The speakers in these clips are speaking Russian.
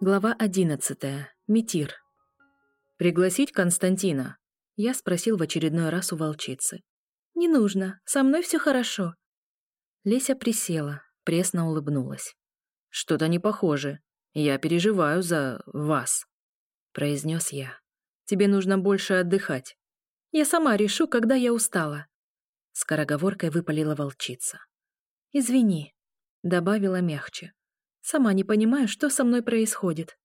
Глава 11. Митир. «Пригласить Константина?» Я спросил в очередной раз у волчицы. «Не нужно, со мной все хорошо». Леся присела, пресно улыбнулась. «Что-то не похоже. Я переживаю за вас», — произнес я. «Тебе нужно больше отдыхать». «Я сама решу, когда я устала», — скороговоркой выпалила волчица. «Извини», — добавила мягче. Сама не понимаю, что со мной происходит.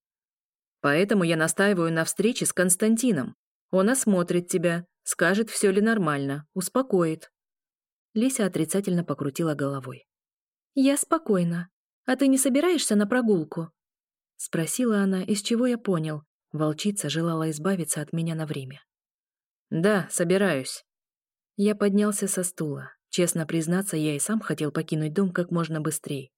Поэтому я настаиваю на встрече с Константином. Он осмотрит тебя, скажет, все ли нормально, успокоит. Лися отрицательно покрутила головой. «Я спокойна. А ты не собираешься на прогулку?» Спросила она, из чего я понял. Волчица желала избавиться от меня на время. «Да, собираюсь». Я поднялся со стула. Честно признаться, я и сам хотел покинуть дом как можно быстрее.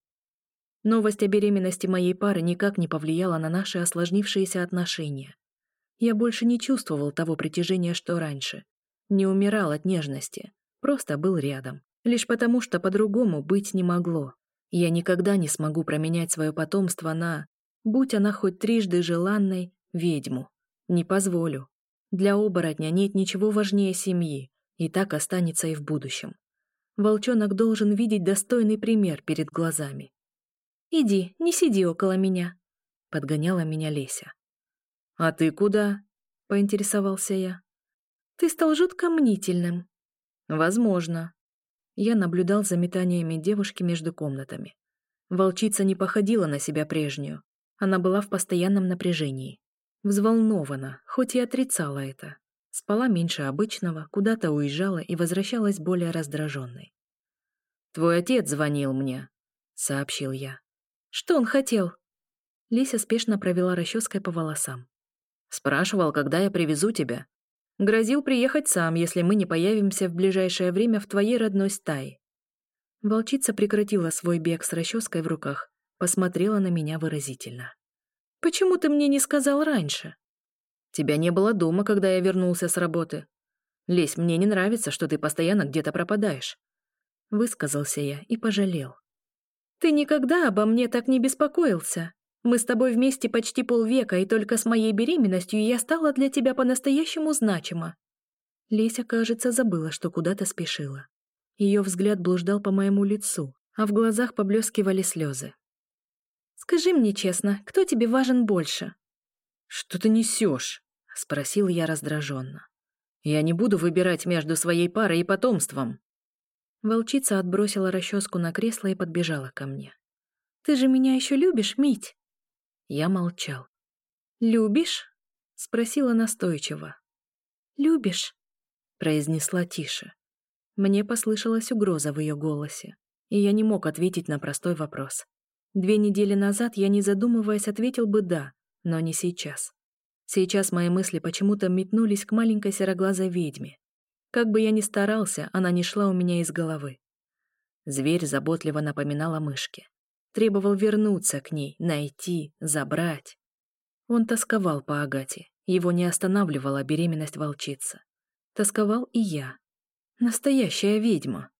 Новость о беременности моей пары никак не повлияла на наши осложнившиеся отношения. Я больше не чувствовал того притяжения, что раньше. Не умирал от нежности, просто был рядом. Лишь потому, что по-другому быть не могло. Я никогда не смогу променять свое потомство на, будь она хоть трижды желанной, ведьму. Не позволю. Для оборотня нет ничего важнее семьи, и так останется и в будущем. Волчонок должен видеть достойный пример перед глазами. Иди, не сиди около меня», — подгоняла меня Леся. «А ты куда?» — поинтересовался я. «Ты стал жутко мнительным». «Возможно». Я наблюдал за метаниями девушки между комнатами. Волчица не походила на себя прежнюю. Она была в постоянном напряжении. Взволнована, хоть и отрицала это. Спала меньше обычного, куда-то уезжала и возвращалась более раздраженной. «Твой отец звонил мне», — сообщил я. Что он хотел?» Лися спешно провела расческой по волосам. «Спрашивал, когда я привезу тебя. Грозил приехать сам, если мы не появимся в ближайшее время в твоей родной стае». Волчица прекратила свой бег с расческой в руках, посмотрела на меня выразительно. «Почему ты мне не сказал раньше?» «Тебя не было дома, когда я вернулся с работы. Лесь, мне не нравится, что ты постоянно где-то пропадаешь». Высказался я и пожалел. Ты никогда обо мне так не беспокоился. Мы с тобой вместе почти полвека, и только с моей беременностью я стала для тебя по-настоящему значима». Леся, кажется, забыла, что куда-то спешила. Ее взгляд блуждал по моему лицу, а в глазах поблескивали слезы. «Скажи мне честно, кто тебе важен больше?» «Что ты несешь?» — спросил я раздраженно. «Я не буду выбирать между своей парой и потомством». Волчица отбросила расческу на кресло и подбежала ко мне. «Ты же меня еще любишь, Мить?» Я молчал. «Любишь?» — спросила настойчиво. «Любишь?» — произнесла тише. Мне послышалась угроза в ее голосе, и я не мог ответить на простой вопрос. Две недели назад я, не задумываясь, ответил бы «да», но не сейчас. Сейчас мои мысли почему-то метнулись к маленькой сероглазой ведьме, как бы я ни старался, она не шла у меня из головы. Зверь заботливо напоминал о мышке. Требовал вернуться к ней, найти, забрать. Он тосковал по Агате. Его не останавливала беременность волчицы. Тосковал и я. Настоящая ведьма.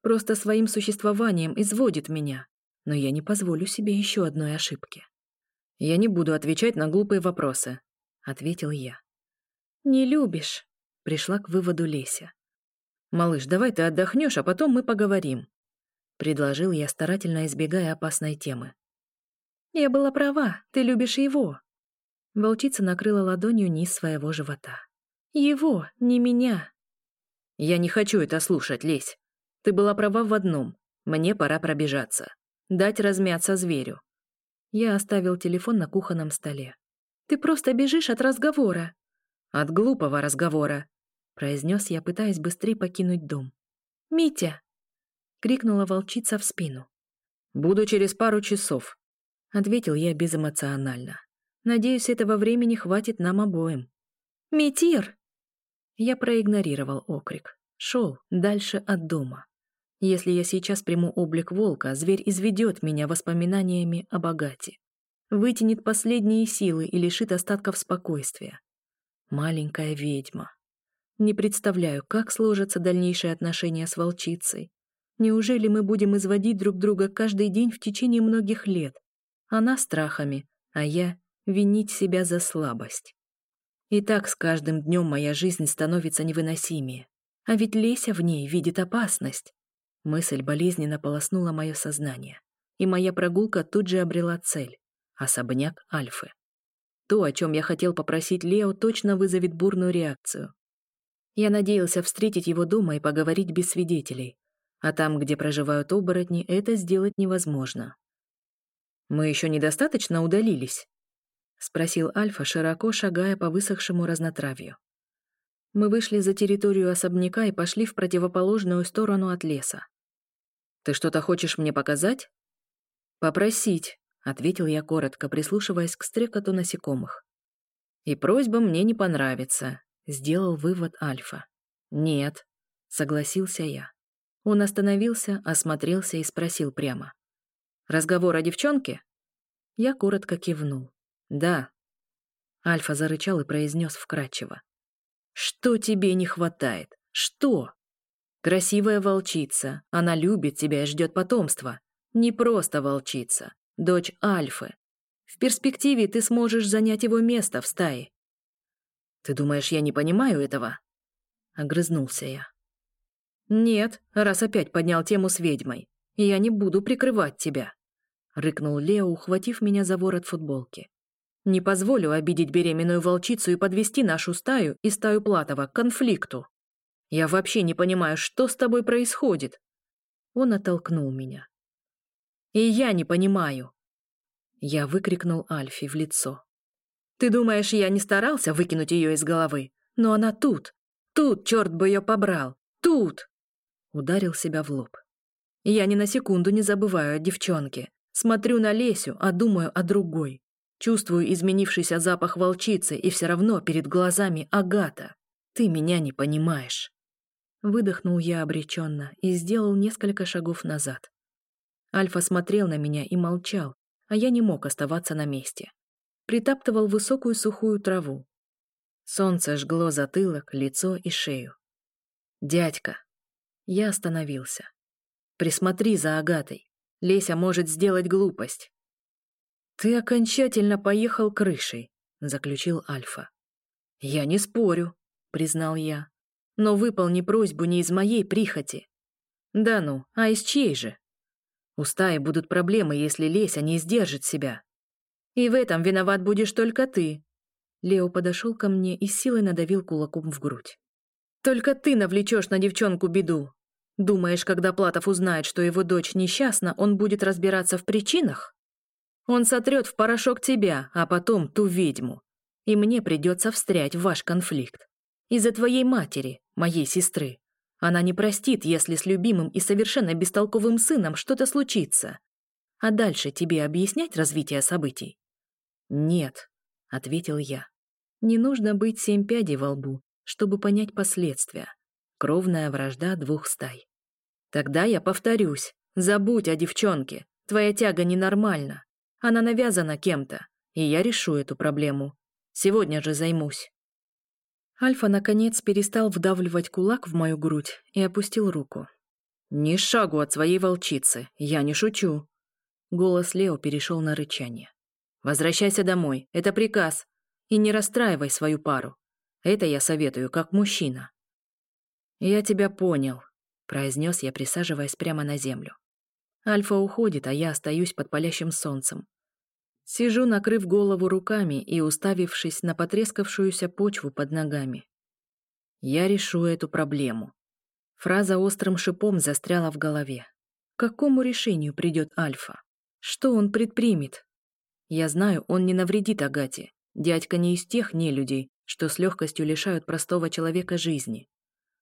Просто своим существованием изводит меня. Но я не позволю себе еще одной ошибки. «Я не буду отвечать на глупые вопросы», — ответил я. «Не любишь», пришла к выводу Леся. «Малыш, давай ты отдохнешь, а потом мы поговорим», — предложил я, старательно избегая опасной темы. «Я была права, ты любишь его». Волчица накрыла ладонью низ своего живота. «Его, не меня». «Я не хочу это слушать, Лесь. Ты была права в одном. Мне пора пробежаться. Дать размяться зверю». Я оставил телефон на кухонном столе. «Ты просто бежишь от разговора». «От глупого разговора произнес я, пытаясь быстрее покинуть дом. «Митя!» — крикнула волчица в спину. «Буду через пару часов», — ответил я безэмоционально. «Надеюсь, этого времени хватит нам обоим». «Митир!» Я проигнорировал окрик. Шел дальше от дома. Если я сейчас приму облик волка, зверь изведет меня воспоминаниями о богате. Вытянет последние силы и лишит остатков спокойствия. Маленькая ведьма. Не представляю, как сложатся дальнейшие отношения с волчицей. Неужели мы будем изводить друг друга каждый день в течение многих лет? Она страхами, а я — винить себя за слабость. И так с каждым днем моя жизнь становится невыносимее. А ведь Леся в ней видит опасность. Мысль болезненно полоснула мое сознание, и моя прогулка тут же обрела цель — особняк Альфы. То, о чем я хотел попросить Лео, точно вызовет бурную реакцию. Я надеялся встретить его дома и поговорить без свидетелей, а там, где проживают оборотни, это сделать невозможно. «Мы еще недостаточно удалились?» — спросил Альфа, широко шагая по высохшему разнотравью. Мы вышли за территорию особняка и пошли в противоположную сторону от леса. «Ты что-то хочешь мне показать?» «Попросить», — ответил я коротко, прислушиваясь к стрекоту насекомых. «И просьба мне не понравится», — сделал вывод Альфа. «Нет», — согласился я. Он остановился, осмотрелся и спросил прямо. «Разговор о девчонке?» Я коротко кивнул. «Да». Альфа зарычал и произнес вкратчиво. «Что тебе не хватает? Что?» «Красивая волчица. Она любит тебя и ждет потомства. Не просто волчица. Дочь Альфы. В перспективе ты сможешь занять его место в стае». «Ты думаешь, я не понимаю этого?» Огрызнулся я. «Нет, раз опять поднял тему с ведьмой. Я не буду прикрывать тебя», — рыкнул Лео, ухватив меня за ворот футболки. Не позволю обидеть беременную волчицу и подвести нашу стаю и стаю Платова к конфликту. Я вообще не понимаю, что с тобой происходит. Он оттолкнул меня. И я не понимаю. Я выкрикнул Альфи в лицо. Ты думаешь, я не старался выкинуть ее из головы? Но она тут. Тут, черт бы ее побрал. Тут. Ударил себя в лоб. Я ни на секунду не забываю о девчонке. Смотрю на Лесю, а думаю о другой. Чувствую изменившийся запах волчицы, и все равно перед глазами Агата. Ты меня не понимаешь. Выдохнул я обреченно и сделал несколько шагов назад. Альфа смотрел на меня и молчал, а я не мог оставаться на месте. Притаптывал высокую сухую траву. Солнце жгло затылок, лицо и шею. «Дядька!» Я остановился. «Присмотри за Агатой. Леся может сделать глупость. «Ты окончательно поехал крышей», — заключил Альфа. «Я не спорю», — признал я. «Но выполни просьбу не из моей прихоти». «Да ну, а из чьей же?» «У стаи будут проблемы, если Леся не сдержит себя». «И в этом виноват будешь только ты». Лео подошел ко мне и силой надавил кулаком в грудь. «Только ты навлечешь на девчонку беду. Думаешь, когда Платов узнает, что его дочь несчастна, он будет разбираться в причинах?» Он сотрет в порошок тебя, а потом ту ведьму. И мне придется встрять в ваш конфликт. Из-за твоей матери, моей сестры. Она не простит, если с любимым и совершенно бестолковым сыном что-то случится. А дальше тебе объяснять развитие событий? Нет, ответил я. Не нужно быть семь пядей во лбу, чтобы понять последствия. Кровная вражда двух стай. Тогда я повторюсь. Забудь о девчонке. Твоя тяга ненормальна. Она навязана кем-то, и я решу эту проблему. Сегодня же займусь. Альфа, наконец, перестал вдавливать кулак в мою грудь и опустил руку. «Ни шагу от своей волчицы, я не шучу». Голос Лео перешел на рычание. «Возвращайся домой, это приказ, и не расстраивай свою пару. Это я советую, как мужчина». «Я тебя понял», — произнес я, присаживаясь прямо на землю. Альфа уходит, а я остаюсь под палящим солнцем. Сижу, накрыв голову руками и уставившись на потрескавшуюся почву под ногами. Я решу эту проблему. Фраза острым шипом застряла в голове. К какому решению придет Альфа? Что он предпримет? Я знаю, он не навредит Агате. Дядька не из тех нелюдей, что с легкостью лишают простого человека жизни.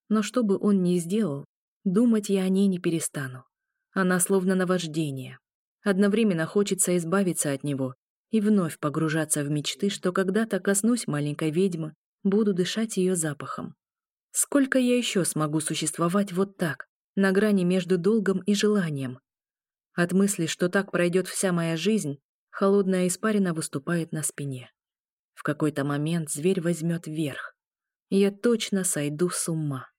Но что бы он ни сделал, думать я о ней не перестану. Она словно наваждение. Одновременно хочется избавиться от него и вновь погружаться в мечты, что когда-то коснусь маленькой ведьмы, буду дышать ее запахом. Сколько я еще смогу существовать вот так, на грани между долгом и желанием? От мысли, что так пройдет вся моя жизнь, холодная испарина выступает на спине. В какой-то момент зверь возьмет верх, я точно сойду с ума.